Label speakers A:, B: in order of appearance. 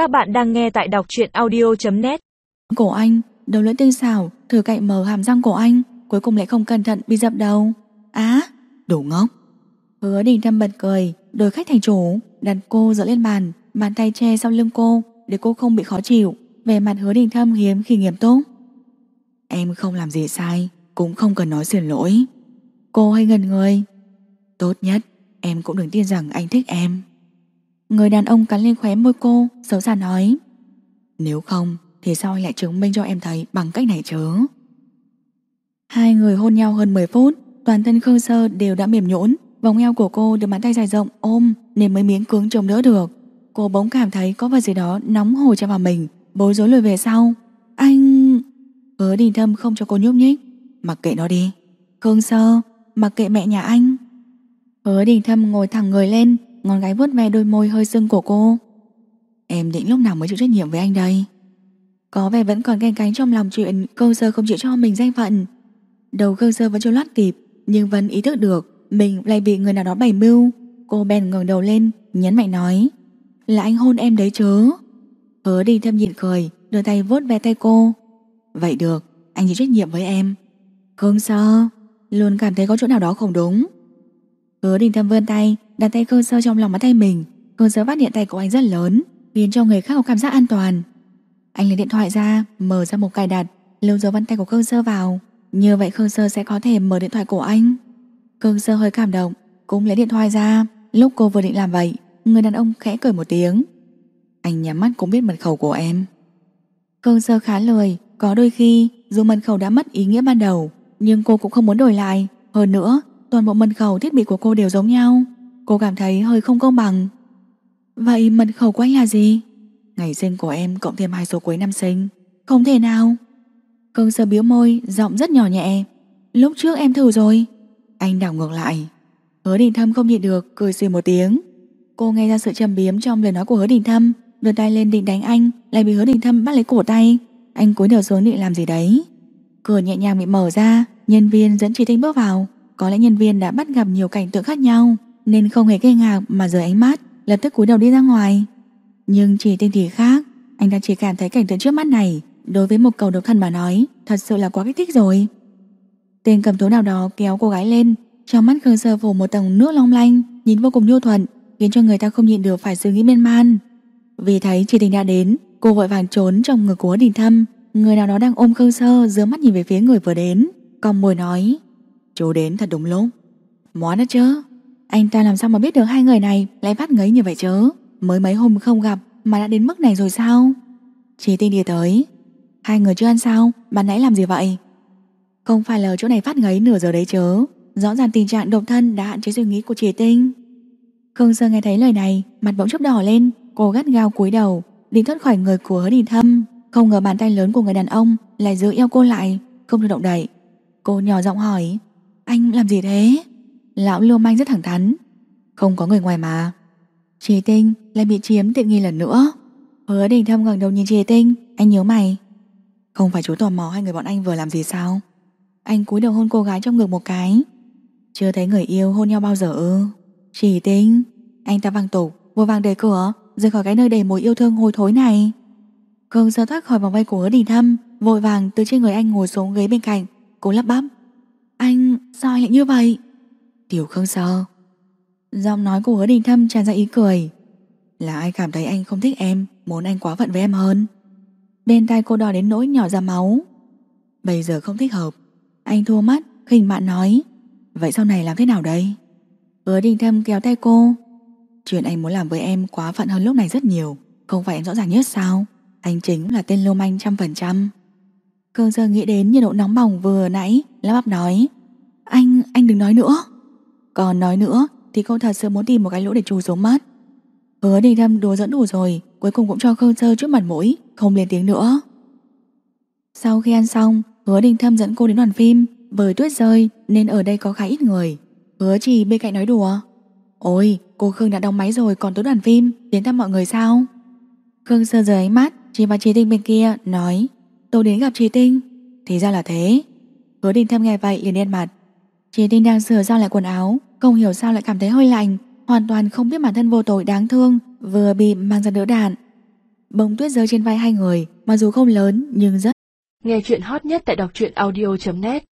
A: Các bạn đang nghe tại đọc truyện audio.net
B: Cổ anh, đầu lưỡi tinh xảo Thử cậy mở hàm răng cổ anh Cuối cùng lại không cẩn thận bị dập đầu. Á, đủ ngốc. Hứa đình thâm bật cười, đổi khách thành chủ Đặt cô dựa lên bàn Bàn tay che sau lưng cô Để cô không bị khó chịu. Về mặt hứa đình thâm hiếm khi nghiêm túc. Em không làm gì sai Cũng không cần nói xin lỗi. Cô hay ngần người. Tốt nhất em cũng đừng tin rằng anh thích em. Người đàn ông cắn lên khóe môi cô Xấu xa nói. Nếu không thì sao anh lại chứng minh cho em thấy Bằng cách này chứ? Hai người hôn nhau hơn 10 phút Toàn thân Khương Sơ đều đã mềm nhũn. Vòng eo của cô được bàn tay dài rộng ôm Nên mới miếng cứng chống đỡ được. Cô bỗng cảm thấy có vật gì đó nóng hổi cho vào mình Bối rối lùi về sau. Anh... Hứa đình thâm không cho cô nhúc nhích. Mặc kệ nó đi. Khương Sơ, mặc kệ mẹ nhà anh. Hứa đình thâm ngồi thẳng người lên Ngón gái vuốt ve đôi môi hơi sưng của cô. Em định lúc nào mới chịu trách nhiệm với anh đây? Có vẻ vẫn còn ghen cánh trong lòng chuyện Cơ sơ không chịu cho mình danh phận. Đầu cơ sơ vẫn chưa loát kịp Nhưng vẫn ý thức được Mình lại bị người nào đó bày mưu. Cô bèn ngẩng đầu lên Nhấn mạnh nói Là anh hôn em đấy chứ? Hứa đình thâm nhịn cười Đưa tay vuốt ve tay cô. Vậy được, anh chịu trách nhiệm với em. Không sao Luôn cảm thấy có chỗ nào đó không đúng. Hứa đình thâm vươn tay Đặt tay cơ sơ trong lòng bàn tay mình, Cơ sơ phát hiện tay của anh rất lớn, Khiến cho người khác có cảm giác an toàn. Anh lấy điện thoại ra, Mở ra một cài đặt, Lưu dấu vân tay của cơ sơ vào. Như vậy cơ sơ sẽ có thể mở điện thoại của anh. Cơ sơ hơi cảm động, Cũng lấy điện thoại ra. Lúc cô vừa định làm vậy, Người đàn ông khẽ cười một tiếng. Anh nhắm mắt cũng biết mật khẩu của em. Cơ sơ khá lười, Có đôi khi dù mật khẩu đã mất ý nghĩa ban đầu, Nhưng cô cũng không muốn đổi lại. Hơn nữa, toàn bộ mật khẩu thiết bị của cô đều giống nhau. Cô cảm thấy hơi không công bằng. Vậy mật khẩu của anh là gì? Ngày sinh của em cộng thêm hai số cuối năm sinh. Không thể nào. Cưng sơ biếu môi, giọng rất nhỏ nhẹ. Lúc trước em thử rồi. Anh đảo ngược lại. Hứa đình thâm không nhịn được, cười xì một tiếng. Cô nghe ra sự trầm biếm trong lời nói của hứa đình thâm Đưa tay lên định đánh anh Lại bị hứa đình thâm bắt lấy cổ tay. Anh cúi đầu xuống định làm gì đấy? Cửa nhẹ nhàng bị mở ra Nhân viên dẫn chị Tinh bước vào. Có lẽ nhân viên đã bắt gặp nhiều cảnh tượng khác nhau. Nên không hề kinh ngạc mà rời ánh mắt, Lập tức cúi đầu đi ra ngoài. Nhưng chỉ tên thì khác, Anh ta chỉ cảm thấy cảnh tượng trước mắt này Đối với một cầu độc thân mà nói, Thật sự là quá kích thích rồi. Tên cầm thú nào đó kéo cô gái lên, Trong mắt Khương Sơ phủ một tầng nước long lanh, Nhìn vô cùng nhu thuận, Khiến cho người ta không nhịn được phải suy nghĩ miên man. Vì thấy chỉ tình đã đến, Cô vội vàng trốn trong người của đình thâm, Người nào đó đang ôm Khương Sơ Giữa mắt nhìn về phía người vừa đến Còn mồi nói, Chú đến thật đúng lúc. Món đó chứ. Anh ta làm sao mà biết được hai người này Lại phát ngấy như vậy chứ? Mới mấy hôm không gặp mà đã đến mức này rồi sao? Chị tinh đi tới. Hai người chưa ăn sao? Bạn nãy làm gì vậy? Không phải là chỗ này phát ngấy nửa giờ đấy chứ. Rõ ràng tình trạng độc thân đã hạn chế suy nghĩ của chị tinh. Khương Sơ nghe thấy lời này, Mặt bỗng chốc đỏ lên, Cô gắt gao cúi đầu, Định thoát khỏi người của hứa đình thâm. Không ngờ bàn tay lớn của người đàn ông Lại giữ eo cô lại, Không được động đậy. Cô nhỏ giọng hỏi, Anh làm gì thế? Lão lưu manh rất thẳng thắn. Không có người ngoài mà. Trì Tinh lại bị chiếm tiện nghi lần nữa. Hứa đình thâm ngẩng đầu nhìn trì Tinh, Anh nhớ mày. Không phải chú tò mò hai người bọn anh vừa làm gì sao? Anh cúi đầu hôn cô gái trong ngực một cái. Chưa thấy người yêu hôn nhau bao giờ ư? Trì Tinh, Anh ta văng tục Vô vàng đẩy cửa, Rời khỏi cái nơi đầy mùi yêu thương hôi thối này. Cường sơ thoát khỏi vòng vây của hứa đình thâm, Vội vàng từ trên người anh ngồi xuống ghế bên cạnh, cố lắp bắp. Anh sao anh lại như vậy? Tiểu Khương sơ Giọng nói của hứa đình thâm tràn ra ý cười. Là ai cảm thấy anh không thích em Muốn anh quá phận với em hơn? Bên tai cô đỏ đến nỗi nhỏ ra máu. Bây giờ không thích hợp. Anh thua mắt khinh mạn nói. Vậy sau này làm thế nào đây? Hứa đình thâm kéo tay cô. Chuyện anh muốn làm với em quá phận hơn lúc này rất nhiều. Không phải em rõ ràng nhất sao? Anh chính là tên lô manh trăm phần trăm. Cương sơ nghĩ đến nhiệt độ nóng bỏng vừa nãy Lá bắp nói. Anh, anh đừng nói nữa. Còn nói nữa, thì cô thật sự muốn tìm một cái lỗ để trù xuống mắt. Hứa đình thâm đùa dẫn đủ rồi, Cuối cùng cũng cho Khương Sơ trước mặt mũi, Không lên tiếng nữa. Sau khi ăn xong, Hứa đình thâm dẫn cô đến đoàn phim. Bởi tuyết rơi, nên ở đây có khá ít người. Hứa chỉ bên cạnh nói đùa. Ôi, cô Khương đã đóng máy rồi, còn tới đoàn phim, Đến thăm mọi người sao? Khương Sơ rời ánh mắt, Chỉ vào trí Tinh bên kia, nói, Tôi đến gặp trí Tinh. Thì ra là thế. Hứa đình thâm nghe vậy liền đen mặt. Chị Tinh đang sửa sang lại quần áo, Không hiểu sao lại cảm thấy hơi lạnh, Hoàn toàn không biết bản thân vô tội đáng thương, Vừa bị mang ra đỡ đạn. Bông tuyết rơi trên vai hai người, Mặc dù không lớn nhưng rất
C: Nghe chuyện hot nhất tại đọc truyện audio.net